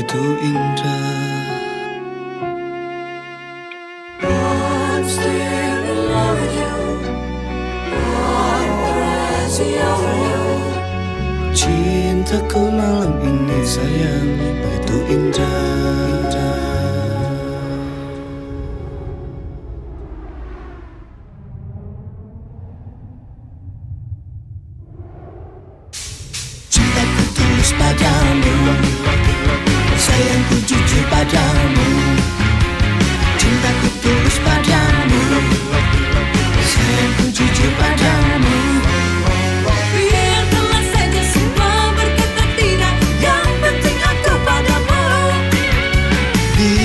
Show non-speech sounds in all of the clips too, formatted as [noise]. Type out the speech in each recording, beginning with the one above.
Begitu indah. Cintaku malam ini sayang Begitu indah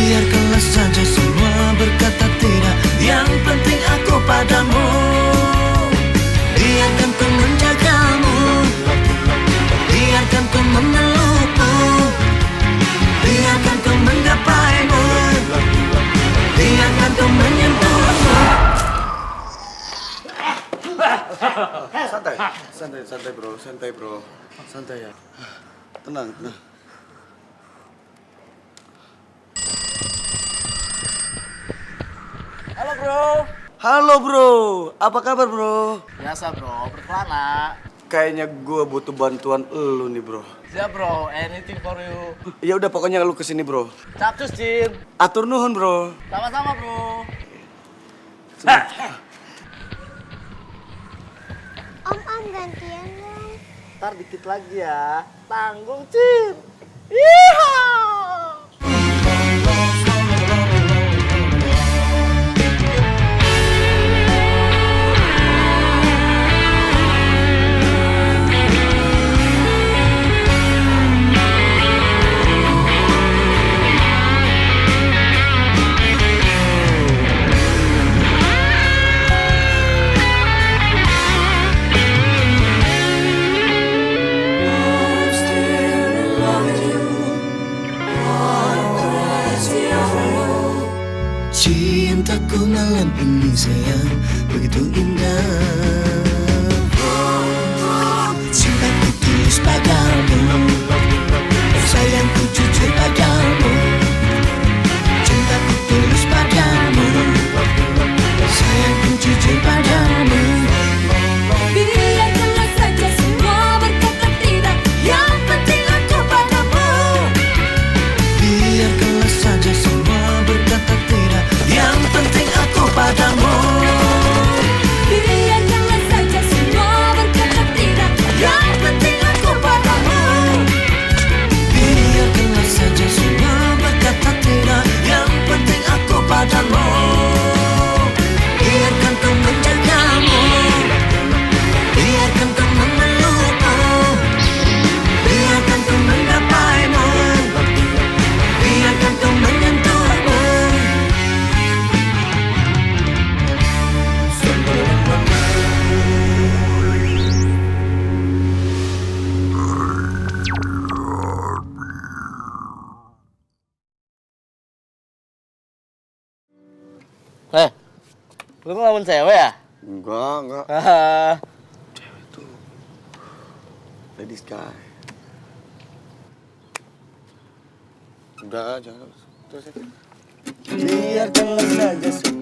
Biarkanlah saja semua berkata tidak. Yang penting aku padamu. Biarkan ku menjagamu. Biarkan ku memelukmu Biarkan ku menggapaimu. Biarkan ku menyentuhmu. Santai santai santai bro santai bro. Santai ya. Tenang tenang bro. halo bro apa kabar bro Biasa bro, berkelana. kayaknya gue butuh bantuan lu nih bro Siap bro, anything for you. ya udah pokoknya lu ke sini bro Capcus Cin. atur nuhun bro Sama-sama bro. [laughs] Om Om gantian dong. Ntar dikit lagi ya. Tanggung Cin. Yeehaw. Cintaku malam ini sayang. Begitu Eh, lu ngelawan cewek ya? enggak enggak Haha. ladies guy udah jangan terus ya. Biarkanlah saja semua